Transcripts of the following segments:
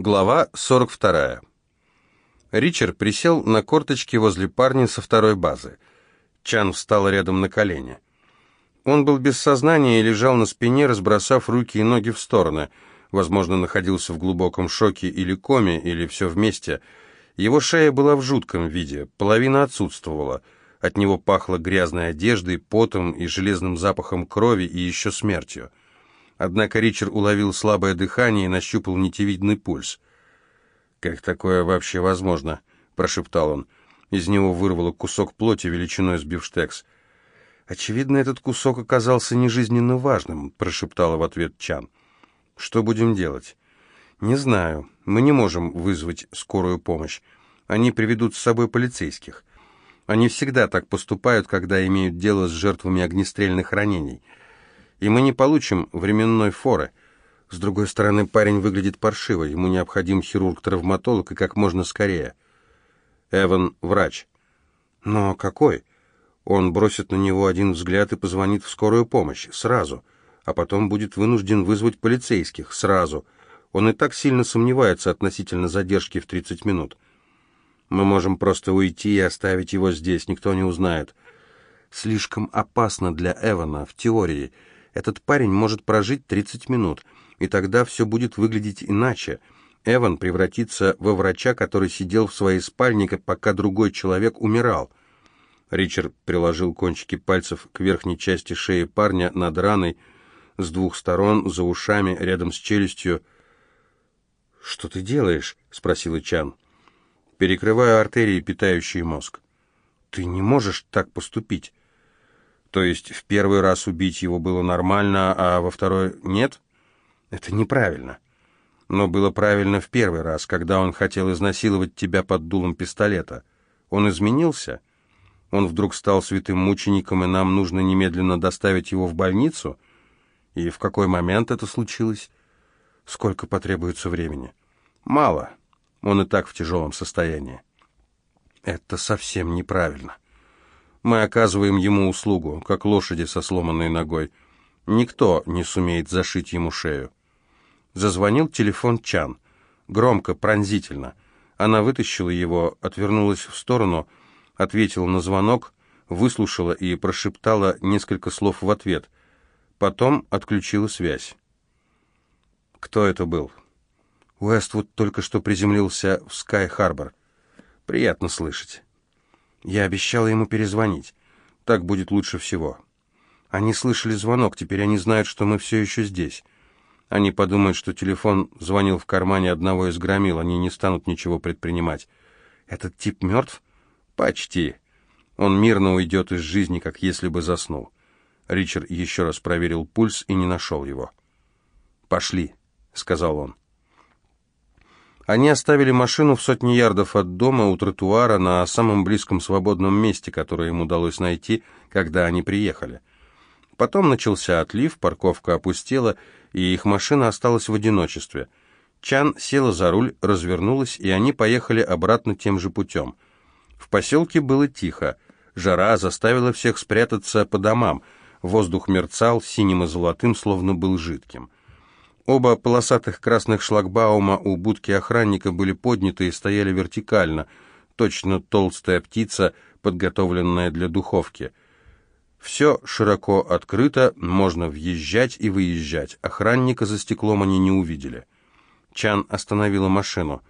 Глава 42. Ричард присел на корточки возле парня со второй базы. Чан встал рядом на колени. Он был без сознания и лежал на спине, разбросав руки и ноги в стороны. Возможно, находился в глубоком шоке или коме, или все вместе. Его шея была в жутком виде, половина отсутствовала. От него пахло грязной одеждой, потом и железным запахом крови и еще смертью. Однако Ричард уловил слабое дыхание и нащупал нитевидный пульс. «Как такое вообще возможно?» — прошептал он. Из него вырвало кусок плоти величиной с бифштекс. «Очевидно, этот кусок оказался нежизненно важным», — прошептала в ответ Чан. «Что будем делать?» «Не знаю. Мы не можем вызвать скорую помощь. Они приведут с собой полицейских. Они всегда так поступают, когда имеют дело с жертвами огнестрельных ранений» и мы не получим временной форы. С другой стороны, парень выглядит паршиво, ему необходим хирург-травматолог и как можно скорее. Эван – врач. Но какой? Он бросит на него один взгляд и позвонит в скорую помощь, сразу, а потом будет вынужден вызвать полицейских, сразу. Он и так сильно сомневается относительно задержки в 30 минут. Мы можем просто уйти и оставить его здесь, никто не узнает. Слишком опасно для Эвана, в теории – этот парень может прожить 30 минут, и тогда все будет выглядеть иначе. Эван превратится во врача, который сидел в своей спальне, пока другой человек умирал. Ричард приложил кончики пальцев к верхней части шеи парня над раной, с двух сторон, за ушами, рядом с челюстью. «Что ты делаешь?» — спросила Чан. «Перекрываю артерии, питающие мозг». «Ты не можешь так поступить. То есть в первый раз убить его было нормально, а во второй нет? Это неправильно. Но было правильно в первый раз, когда он хотел изнасиловать тебя под дулом пистолета. Он изменился? Он вдруг стал святым мучеником, и нам нужно немедленно доставить его в больницу? И в какой момент это случилось? Сколько потребуется времени? Мало. Он и так в тяжелом состоянии. Это совсем неправильно. Мы оказываем ему услугу, как лошади со сломанной ногой. Никто не сумеет зашить ему шею. Зазвонил телефон Чан. Громко, пронзительно. Она вытащила его, отвернулась в сторону, ответила на звонок, выслушала и прошептала несколько слов в ответ. Потом отключила связь. Кто это был? Уэствуд только что приземлился в Скай-Харбор. Приятно слышать. Я обещала ему перезвонить. Так будет лучше всего. Они слышали звонок, теперь они знают, что мы все еще здесь. Они подумают, что телефон звонил в кармане одного из громил, они не станут ничего предпринимать. Этот тип мертв? Почти. Он мирно уйдет из жизни, как если бы заснул. Ричард еще раз проверил пульс и не нашел его. «Пошли», — сказал он. Они оставили машину в сотни ярдов от дома у тротуара на самом близком свободном месте, которое им удалось найти, когда они приехали. Потом начался отлив, парковка опустела, и их машина осталась в одиночестве. Чан села за руль, развернулась, и они поехали обратно тем же путем. В поселке было тихо. Жара заставила всех спрятаться по домам. Воздух мерцал синим и золотым, словно был жидким. Оба полосатых красных шлагбаума у будки охранника были подняты и стояли вертикально, точно толстая птица, подготовленная для духовки. Все широко открыто, можно въезжать и выезжать. Охранника за стеклом они не увидели. Чан остановила машину.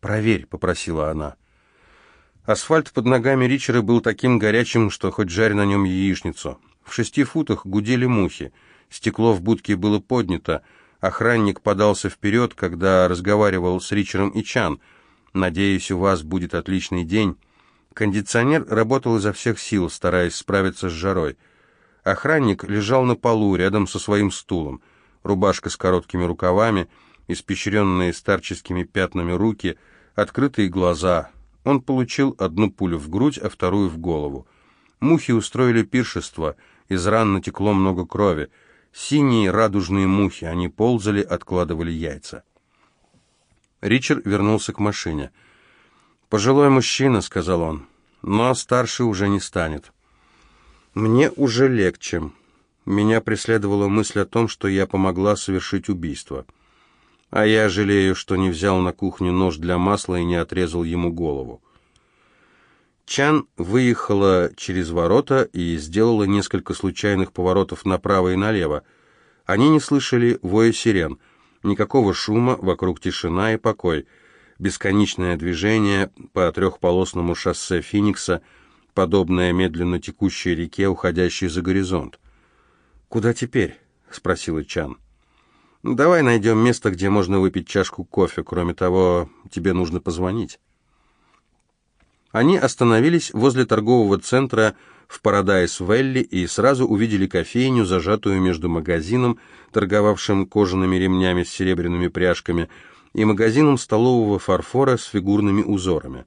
«Проверь», — попросила она. Асфальт под ногами Ричера был таким горячим, что хоть жарь на нем яичницу. В шести футах гудели мухи. Стекло в будке было поднято. Охранник подался вперед, когда разговаривал с Ричером и Чан. «Надеюсь, у вас будет отличный день». Кондиционер работал изо всех сил, стараясь справиться с жарой. Охранник лежал на полу, рядом со своим стулом. Рубашка с короткими рукавами, испещренные старческими пятнами руки, открытые глаза. Он получил одну пулю в грудь, а вторую в голову. Мухи устроили пиршество, из ран натекло много крови. Синие радужные мухи, они ползали, откладывали яйца. Ричард вернулся к машине. «Пожилой мужчина», — сказал он, — «но старше уже не станет». «Мне уже легче. Меня преследовала мысль о том, что я помогла совершить убийство». А я жалею, что не взял на кухню нож для масла и не отрезал ему голову. Чан выехала через ворота и сделала несколько случайных поворотов направо и налево. Они не слышали воя сирен, никакого шума, вокруг тишина и покой. Бесконечное движение по трехполосному шоссе Финикса, подобное медленно текущей реке, уходящей за горизонт. «Куда теперь?» — спросила Чан. «Давай найдем место, где можно выпить чашку кофе. Кроме того, тебе нужно позвонить». Они остановились возле торгового центра в Парадайс-Велли и сразу увидели кофейню, зажатую между магазином, торговавшим кожаными ремнями с серебряными пряжками, и магазином столового фарфора с фигурными узорами.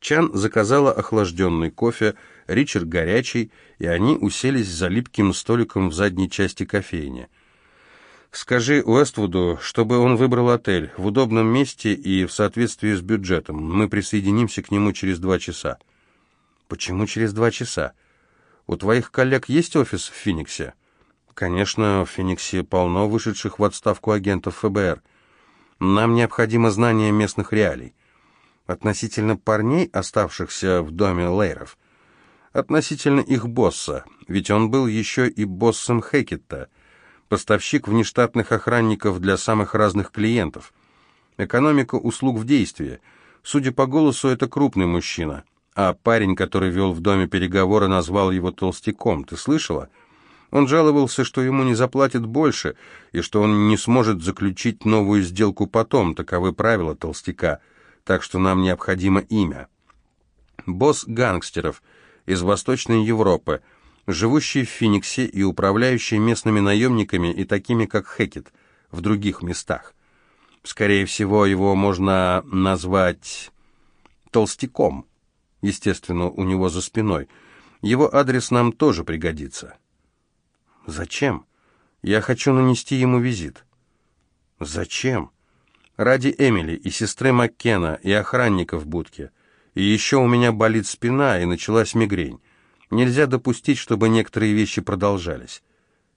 Чан заказала охлажденный кофе, Ричард горячий, и они уселись за липким столиком в задней части кофейни. Скажи Уэствуду, чтобы он выбрал отель в удобном месте и в соответствии с бюджетом. Мы присоединимся к нему через два часа. Почему через два часа? У твоих коллег есть офис в Фениксе? Конечно, в Фениксе полно вышедших в отставку агентов ФБР. Нам необходимо знание местных реалий. Относительно парней, оставшихся в доме Лейров. Относительно их босса, ведь он был еще и боссом Хекетта — поставщик внештатных охранников для самых разных клиентов. Экономика услуг в действии. Судя по голосу, это крупный мужчина. А парень, который вел в доме переговоры, назвал его толстяком. Ты слышала? Он жаловался, что ему не заплатят больше, и что он не сможет заключить новую сделку потом. Таковы правила толстяка. Так что нам необходимо имя. Босс гангстеров из Восточной Европы – живущий в Фениксе и управляющий местными наемниками и такими, как Хекет, в других местах. Скорее всего, его можно назвать толстяком. Естественно, у него за спиной. Его адрес нам тоже пригодится. Зачем? Я хочу нанести ему визит. Зачем? Ради Эмили и сестры Маккена и охранника в будке. И еще у меня болит спина, и началась мигрень. Нельзя допустить, чтобы некоторые вещи продолжались.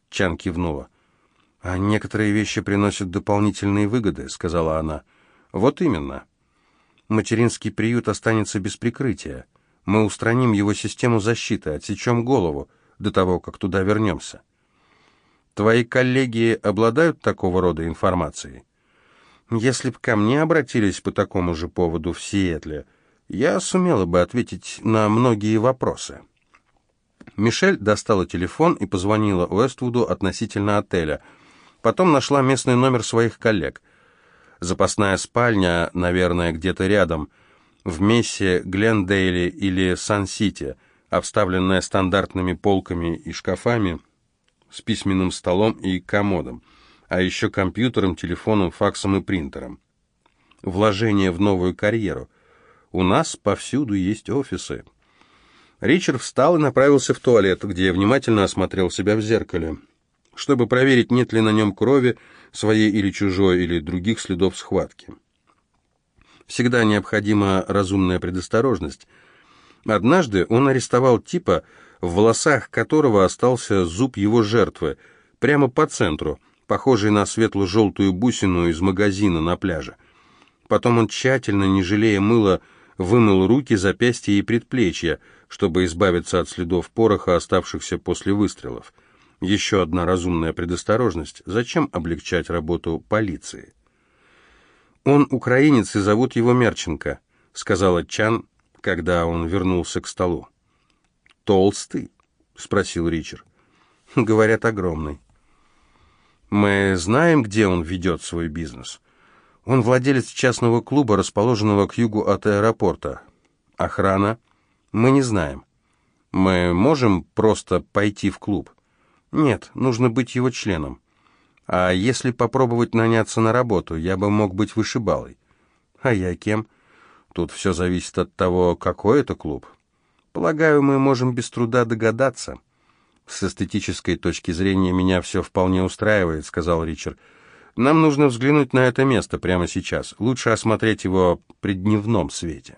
Чан кивнула. «А некоторые вещи приносят дополнительные выгоды», — сказала она. «Вот именно. Материнский приют останется без прикрытия. Мы устраним его систему защиты, отсечем голову до того, как туда вернемся. Твои коллеги обладают такого рода информацией? Если б ко мне обратились по такому же поводу в Сиэтле, я сумела бы ответить на многие вопросы». Мишель достала телефон и позвонила Уэствуду относительно отеля. Потом нашла местный номер своих коллег. Запасная спальня, наверное, где-то рядом, в Мессе, Глендейле или Сан-Сити, обставленная стандартными полками и шкафами с письменным столом и комодом, а еще компьютером, телефоном, факсом и принтером. Вложение в новую карьеру. У нас повсюду есть офисы. Ричард встал и направился в туалет, где внимательно осмотрел себя в зеркале, чтобы проверить, нет ли на нем крови, своей или чужой, или других следов схватки. Всегда необходима разумная предосторожность. Однажды он арестовал типа, в волосах которого остался зуб его жертвы, прямо по центру, похожий на светло-желтую бусину из магазина на пляже. Потом он тщательно, не жалея мыла, вымыл руки, запястья и предплечья, чтобы избавиться от следов пороха, оставшихся после выстрелов. Еще одна разумная предосторожность. Зачем облегчать работу полиции? «Он украинец, и зовут его Мерченко», — сказала Чан, когда он вернулся к столу. «Толстый?» — спросил Ричард. «Говорят, огромный». «Мы знаем, где он ведет свой бизнес?» Он владелец частного клуба, расположенного к югу от аэропорта. Охрана? Мы не знаем. Мы можем просто пойти в клуб? Нет, нужно быть его членом. А если попробовать наняться на работу, я бы мог быть вышибалой. А я кем? Тут все зависит от того, какой это клуб. Полагаю, мы можем без труда догадаться. С эстетической точки зрения меня все вполне устраивает, сказал Ричард. Нам нужно взглянуть на это место прямо сейчас. Лучше осмотреть его при дневном свете.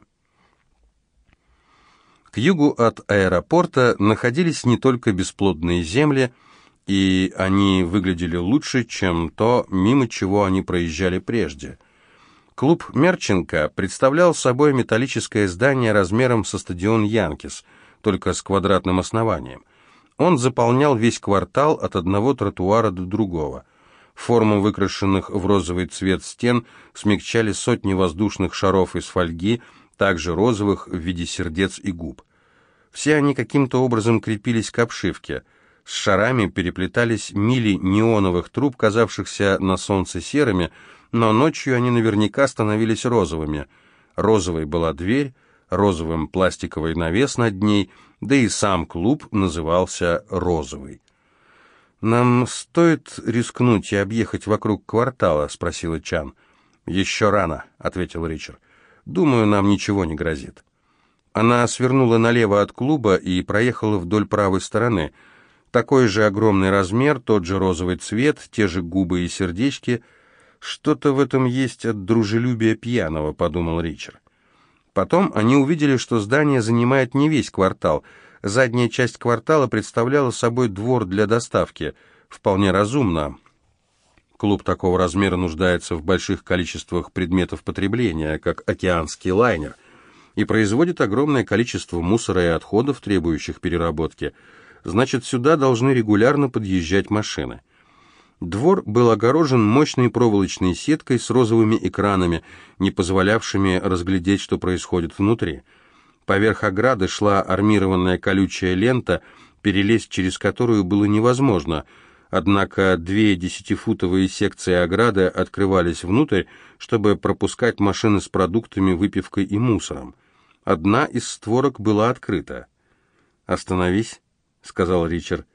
К югу от аэропорта находились не только бесплодные земли, и они выглядели лучше, чем то, мимо чего они проезжали прежде. Клуб Мерченко представлял собой металлическое здание размером со стадион Янкис, только с квадратным основанием. Он заполнял весь квартал от одного тротуара до другого. Форму выкрашенных в розовый цвет стен смягчали сотни воздушных шаров из фольги, также розовых в виде сердец и губ. Все они каким-то образом крепились к обшивке. С шарами переплетались мили неоновых труб, казавшихся на солнце серыми, но ночью они наверняка становились розовыми. Розовой была дверь, розовым пластиковый навес над ней, да и сам клуб назывался «Розовый». «Нам стоит рискнуть и объехать вокруг квартала?» — спросила Чан. «Еще рано», — ответил Ричард. «Думаю, нам ничего не грозит». Она свернула налево от клуба и проехала вдоль правой стороны. Такой же огромный размер, тот же розовый цвет, те же губы и сердечки. «Что-то в этом есть от дружелюбия пьяного», — подумал Ричард. Потом они увидели, что здание занимает не весь квартал — Задняя часть квартала представляла собой двор для доставки. Вполне разумно. Клуб такого размера нуждается в больших количествах предметов потребления, как океанский лайнер, и производит огромное количество мусора и отходов, требующих переработки. Значит, сюда должны регулярно подъезжать машины. Двор был огорожен мощной проволочной сеткой с розовыми экранами, не позволявшими разглядеть, что происходит внутри. Поверх ограды шла армированная колючая лента, перелезть через которую было невозможно, однако две десятифутовые секции ограды открывались внутрь, чтобы пропускать машины с продуктами, выпивкой и мусором. Одна из створок была открыта. «Остановись», — сказал Ричард.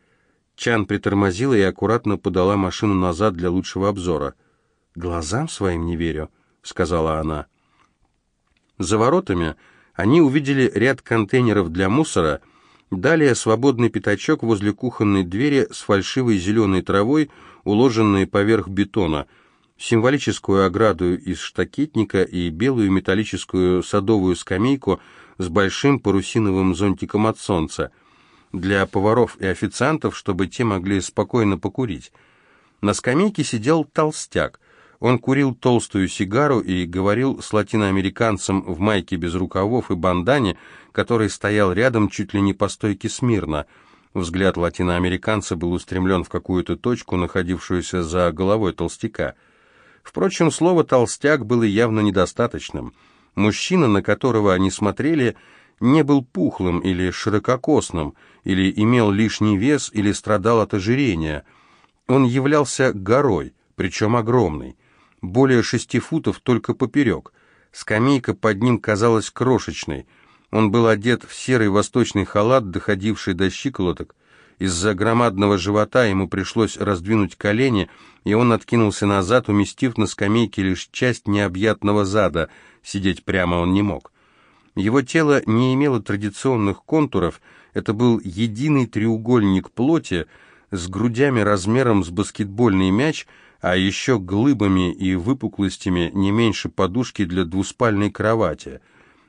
Чан притормозила и аккуратно подала машину назад для лучшего обзора. «Глазам своим не верю», — сказала она. За воротами они увидели ряд контейнеров для мусора, далее свободный пятачок возле кухонной двери с фальшивой зеленой травой, уложенной поверх бетона, символическую ограду из штакетника и белую металлическую садовую скамейку с большим парусиновым зонтиком от солнца, для поваров и официантов, чтобы те могли спокойно покурить. На скамейке сидел толстяк, он курил толстую сигару и говорил с латиноамериканцем в майке без рукавов и бандане, который стоял рядом чуть ли не по стойке смирно. Взгляд латиноамериканца был устремлен в какую-то точку, находившуюся за головой толстяка. Впрочем, слово «толстяк» было явно недостаточным. Мужчина, на которого они смотрели, не был пухлым или ширококосным, или имел лишний вес, или страдал от ожирения. Он являлся горой, причем огромной более шести футов только поперек. Скамейка под ним казалась крошечной. Он был одет в серый восточный халат, доходивший до щиколоток. Из-за громадного живота ему пришлось раздвинуть колени, и он откинулся назад, уместив на скамейке лишь часть необъятного зада. Сидеть прямо он не мог. Его тело не имело традиционных контуров, это был единый треугольник плоти с грудями размером с баскетбольный мяч – а еще глыбами и выпуклостями не меньше подушки для двуспальной кровати.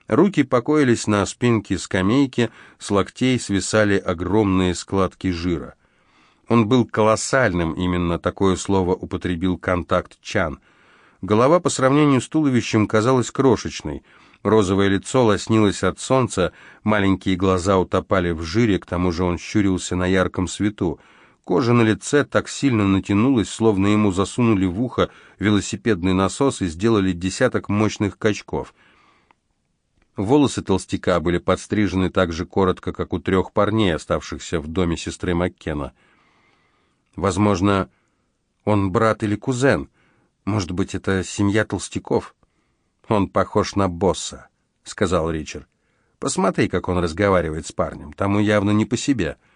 Руки покоились на спинке скамейки, с локтей свисали огромные складки жира. Он был колоссальным, именно такое слово употребил контакт Чан. Голова по сравнению с туловищем казалась крошечной. Розовое лицо лоснилось от солнца, маленькие глаза утопали в жире, к тому же он щурился на ярком свету. Кожа на лице так сильно натянулась, словно ему засунули в ухо велосипедный насос и сделали десяток мощных качков. Волосы толстяка были подстрижены так же коротко, как у трех парней, оставшихся в доме сестры Маккена. Возможно, он брат или кузен. Может быть, это семья толстяков? Он похож на босса, — сказал Ричард. Посмотри, как он разговаривает с парнем. Тому явно не по себе. —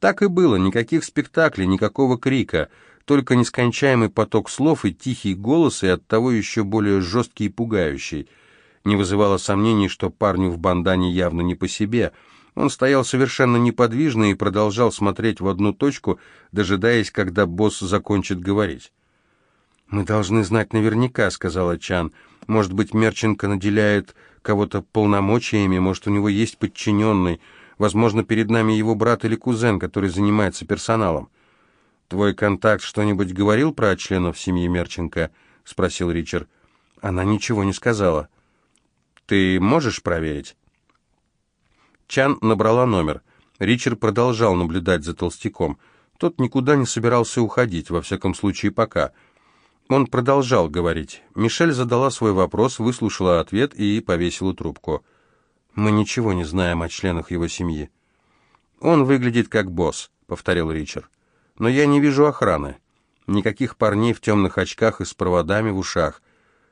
так и было, никаких спектаклей, никакого крика, только нескончаемый поток слов и тихий голос, и оттого еще более жесткий и пугающий. Не вызывало сомнений, что парню в бандане явно не по себе. Он стоял совершенно неподвижно и продолжал смотреть в одну точку, дожидаясь, когда босс закончит говорить. «Мы должны знать наверняка», — сказала Чан. «Может быть, Мерченко наделяет кого-то полномочиями, может, у него есть подчиненный». Возможно, перед нами его брат или кузен, который занимается персоналом. «Твой контакт что-нибудь говорил про членов семьи Мерченко?» — спросил Ричард. Она ничего не сказала. «Ты можешь проверить?» Чан набрала номер. Ричард продолжал наблюдать за толстяком. Тот никуда не собирался уходить, во всяком случае пока. Он продолжал говорить. Мишель задала свой вопрос, выслушала ответ и повесила трубку. «Мы ничего не знаем о членах его семьи». «Он выглядит как босс», — повторил Ричард но я не вижу охраны. Никаких парней в темных очках и с проводами в ушах.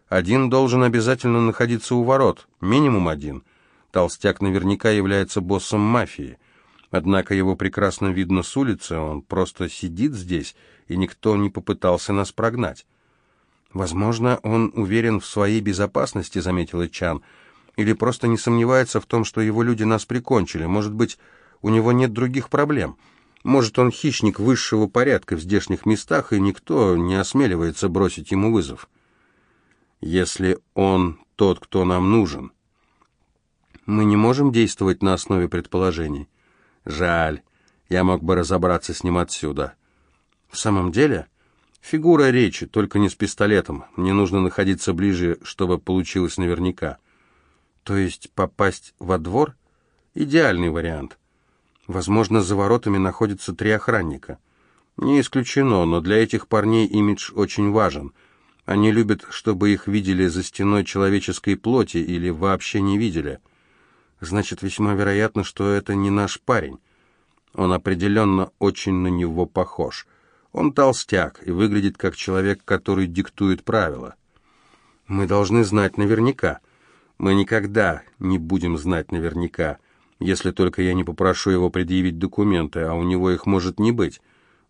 Один должен обязательно находиться у ворот, минимум один. Толстяк наверняка является боссом мафии. Однако его прекрасно видно с улицы, он просто сидит здесь, и никто не попытался нас прогнать. «Возможно, он уверен в своей безопасности», — заметил Чан, «или просто не сомневается в том, что его люди нас прикончили. Может быть, у него нет других проблем». Может, он хищник высшего порядка в здешних местах, и никто не осмеливается бросить ему вызов. Если он тот, кто нам нужен. Мы не можем действовать на основе предположений. Жаль, я мог бы разобраться с ним отсюда. В самом деле, фигура речи, только не с пистолетом. Мне нужно находиться ближе, чтобы получилось наверняка. То есть попасть во двор — идеальный вариант — Возможно, за воротами находятся три охранника. Не исключено, но для этих парней имидж очень важен. Они любят, чтобы их видели за стеной человеческой плоти или вообще не видели. Значит, весьма вероятно, что это не наш парень. Он определенно очень на него похож. Он толстяк и выглядит как человек, который диктует правила. Мы должны знать наверняка. Мы никогда не будем знать наверняка если только я не попрошу его предъявить документы, а у него их может не быть.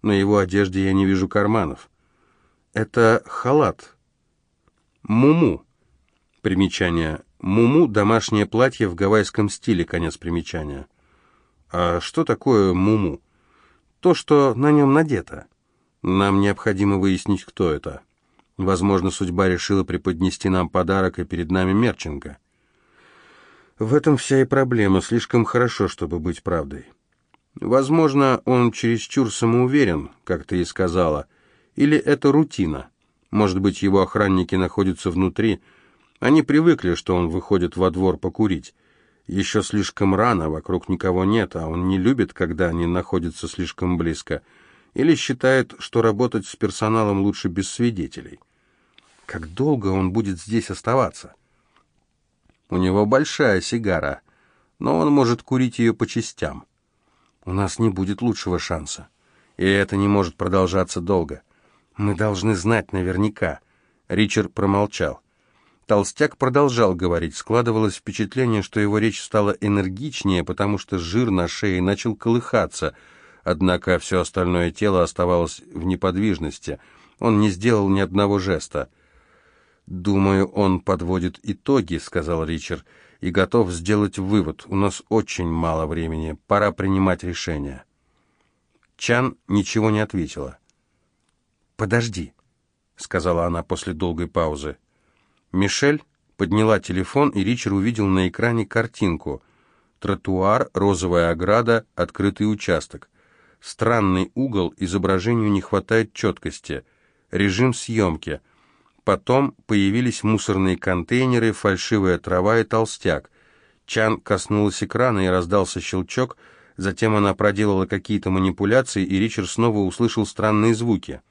На его одежде я не вижу карманов. Это халат. Муму. Примечание. Муму – домашнее платье в гавайском стиле, конец примечания. А что такое муму? То, что на нем надето. Нам необходимо выяснить, кто это. Возможно, судьба решила преподнести нам подарок, и перед нами Мерченко. В этом вся и проблема, слишком хорошо, чтобы быть правдой. Возможно, он чересчур самоуверен, как ты и сказала, или это рутина. Может быть, его охранники находятся внутри. Они привыкли, что он выходит во двор покурить. Еще слишком рано, вокруг никого нет, а он не любит, когда они находятся слишком близко. Или считает, что работать с персоналом лучше без свидетелей. Как долго он будет здесь оставаться? У него большая сигара, но он может курить ее по частям. У нас не будет лучшего шанса. И это не может продолжаться долго. Мы должны знать наверняка. Ричард промолчал. Толстяк продолжал говорить. Складывалось впечатление, что его речь стала энергичнее, потому что жир на шее начал колыхаться. Однако все остальное тело оставалось в неподвижности. Он не сделал ни одного жеста. «Думаю, он подводит итоги», — сказал Ричард, — «и готов сделать вывод. У нас очень мало времени. Пора принимать решение». Чан ничего не ответила. «Подожди», — сказала она после долгой паузы. Мишель подняла телефон, и Ричард увидел на экране картинку. Тротуар, розовая ограда, открытый участок. Странный угол, изображению не хватает четкости. Режим съемки — Потом появились мусорные контейнеры, фальшивая трава и толстяк. Чан коснулась экрана и раздался щелчок, затем она проделала какие-то манипуляции, и Ричард снова услышал странные звуки.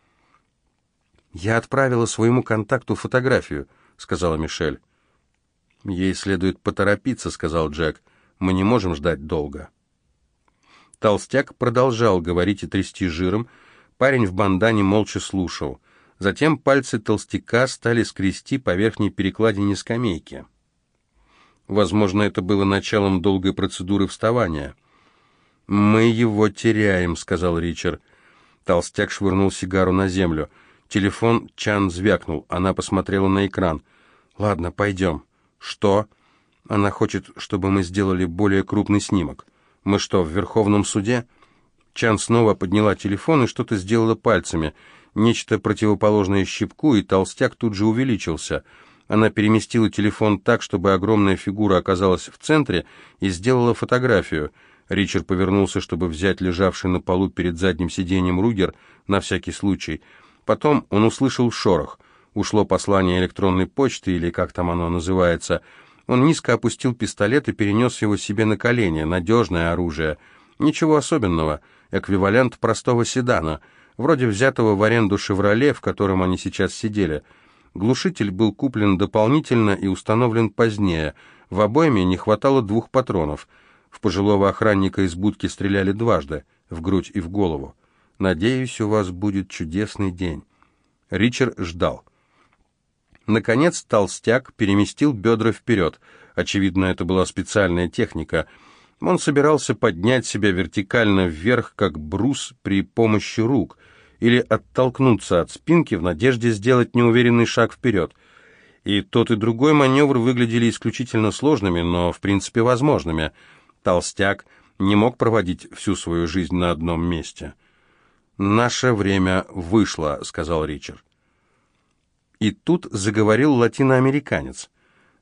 «Я отправила своему контакту фотографию», — сказала Мишель. «Ей следует поторопиться», — сказал Джек. «Мы не можем ждать долго». Толстяк продолжал говорить и трясти жиром. Парень в бандане молча слушал. Затем пальцы толстяка стали скрести по верхней перекладине скамейки. Возможно, это было началом долгой процедуры вставания. «Мы его теряем», — сказал Ричард. Толстяк швырнул сигару на землю. Телефон Чан звякнул. Она посмотрела на экран. «Ладно, пойдем». «Что?» «Она хочет, чтобы мы сделали более крупный снимок». «Мы что, в Верховном суде?» Чан снова подняла телефон и что-то сделала пальцами — нечто противоположное щипку, и толстяк тут же увеличился. Она переместила телефон так, чтобы огромная фигура оказалась в центре, и сделала фотографию. Ричард повернулся, чтобы взять лежавший на полу перед задним сиденьем Ругер на всякий случай. Потом он услышал шорох. Ушло послание электронной почты, или как там оно называется. Он низко опустил пистолет и перенес его себе на колени. Надежное оружие. Ничего особенного. Эквивалент простого седана. Вроде взятого в аренду «Шевроле», в котором они сейчас сидели. Глушитель был куплен дополнительно и установлен позднее. В обойме не хватало двух патронов — в пожилого охранника из будки стреляли дважды, в грудь и в голову. «Надеюсь, у вас будет чудесный день». Ричард ждал. Наконец толстяк переместил бедра вперед. Очевидно, это была специальная техника. Он собирался поднять себя вертикально вверх, как брус при помощи рук, или оттолкнуться от спинки в надежде сделать неуверенный шаг вперед. И тот и другой маневр выглядели исключительно сложными, но в принципе возможными – Толстяк не мог проводить всю свою жизнь на одном месте. «Наше время вышло», — сказал Ричард. И тут заговорил латиноамериканец.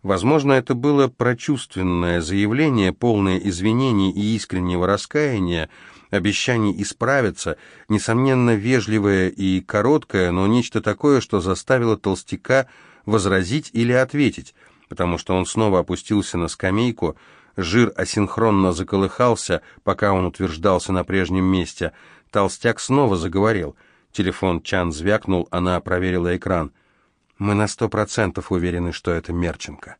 Возможно, это было прочувственное заявление, полное извинений и искреннего раскаяния, обещаний исправиться, несомненно, вежливое и короткое, но нечто такое, что заставило толстяка возразить или ответить, потому что он снова опустился на скамейку, Жир асинхронно заколыхался, пока он утверждался на прежнем месте. Толстяк снова заговорил. Телефон Чан звякнул, она проверила экран. «Мы на сто процентов уверены, что это Мерченко».